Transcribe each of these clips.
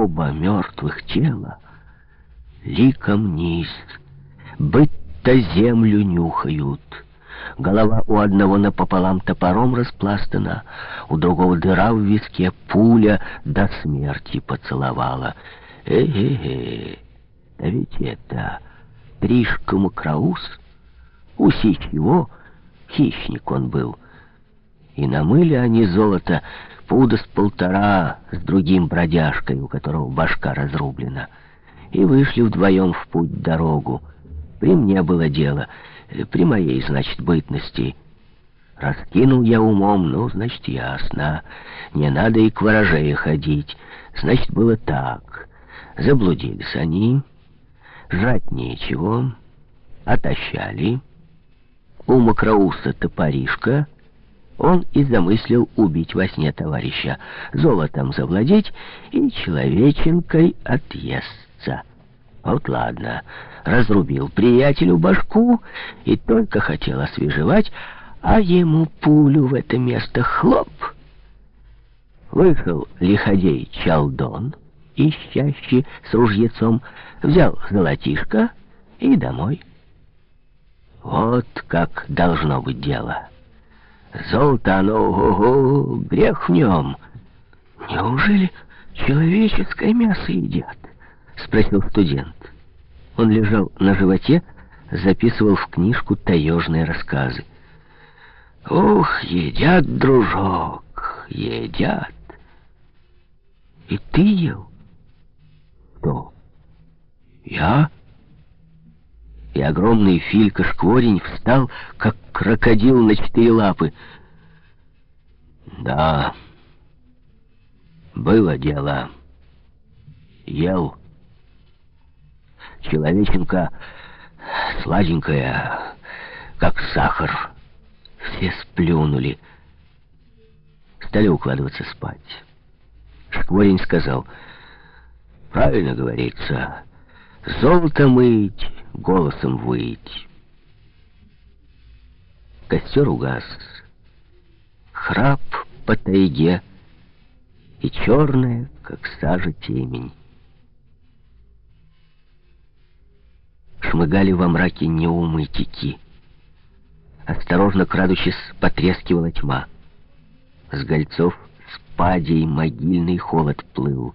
оба мертвых тела ликом низ, быть-то землю нюхают. Голова у одного напополам топором распластана, у другого дыра в виске, пуля до смерти поцеловала. Э-э-э, да ведь это Тришка Макроус, усич его, хищник он был. И намыли они золото пуда с полтора с другим бродяжкой, у которого башка разрублена и вышли вдвоем в путь дорогу. При мне было дело, э, при моей, значит, бытности. Раскинул я умом, ну, значит, ясно. Не надо и к ворожее ходить. Значит, было так. Заблудились они, жать нечего, отощали. У Макроуса топоришка, он и замыслил убить во сне товарища, золотом завладеть и человеченкой отъест отца. Вот ладно, разрубил приятелю башку и только хотел освежевать, а ему пулю в это место хлоп. Вышел лиходей Чалдон, ищащий с ружьецом, взял золотишко и домой. Вот как должно быть дело. Золото оно, ого, грех в нем. Неужели человеческое мясо едят? — спросил студент. Он лежал на животе, записывал в книжку таежные рассказы. «Ух, едят, дружок, едят!» «И ты ел?» «Кто?» «Я?» И огромный филька-шкворень встал, как крокодил на четыре лапы. «Да, было дело. Ел». Человеченка сладенькая, как сахар. Все сплюнули. Стали укладываться спать. Шкворень сказал, правильно говорится, золото мыть, голосом выть. Костер угас, храп по тайге и черная, как сажа, темень. шмыгали во мраке неумытики. Осторожно крадучись, потрескивала тьма. С гольцов спадей могильный холод плыл.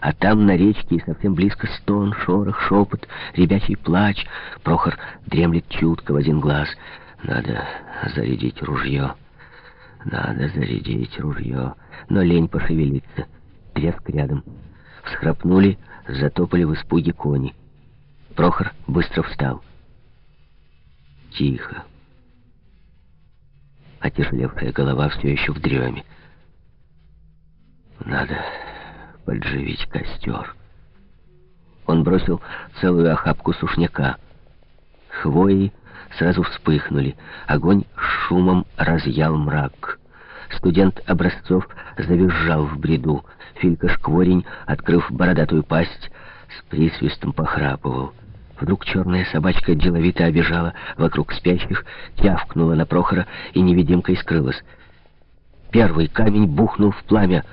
А там на речке и совсем близко стон, шорох, шепот, ребячий плач. Прохор дремлет чутко в один глаз. Надо зарядить ружье. Надо зарядить ружье. Но лень пошевелиться. Треск рядом. Всхрапнули, затопали в испуге кони. Прохор быстро встал. Тихо. Отяжелевшая голова все еще в дреме. Надо подживить костер. Он бросил целую охапку сушняка. Хвои сразу вспыхнули. Огонь шумом разъял мрак. Студент Образцов завизжал в бреду. Филька-шкворень, открыв бородатую пасть, с присвистом похрапывал. Вдруг черная собачка деловито обежала вокруг спящих, тявкнула на Прохора и невидимкой скрылась. Первый камень бухнул в пламя.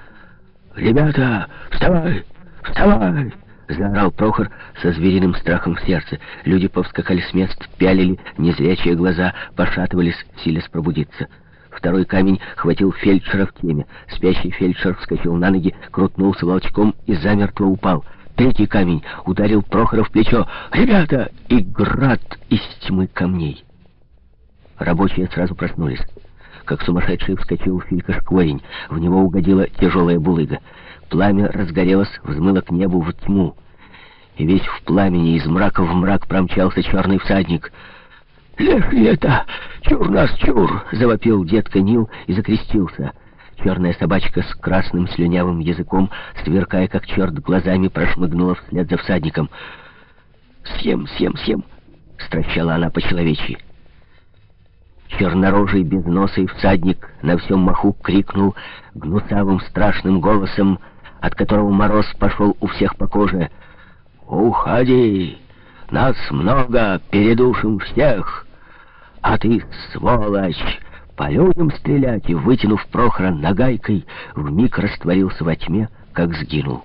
«Ребята, вставай! Вставай!» Заорал Прохор со звериным страхом в сердце. Люди повскакали с мест, пялили незрячие глаза, пошатывались, силясь пробудиться. Второй камень хватил фельдшера в теме. Спящий фельдшер вскочил на ноги, крутнулся волчком и замертво упал — Третий камень ударил Прохора в плечо. «Ребята!» И град из тьмы камней. Рабочие сразу проснулись. Как сумасшедший вскочил Филька Шкворень. В него угодила тяжелая булыга. Пламя разгорелось, взмыло к небу в тьму. И весь в пламени из мрака в мрак промчался черный всадник. «Леший это! Чур нас, чур!» — завопил дед Канил и закрестился — Черная собачка с красным слюнявым языком, сверкая как черт глазами, прошмыгнула вслед за всадником. «Съем, съем, съем!» — стращала она по-человечьи. Чернорожий безносый всадник на всем маху крикнул гнусавым страшным голосом, от которого мороз пошел у всех по коже. «Уходи! Нас много, передушим всех! А ты, сволочь!» По людям стрелять и, вытянув Прохора нагайкой, вмиг растворился во тьме, как сгинул.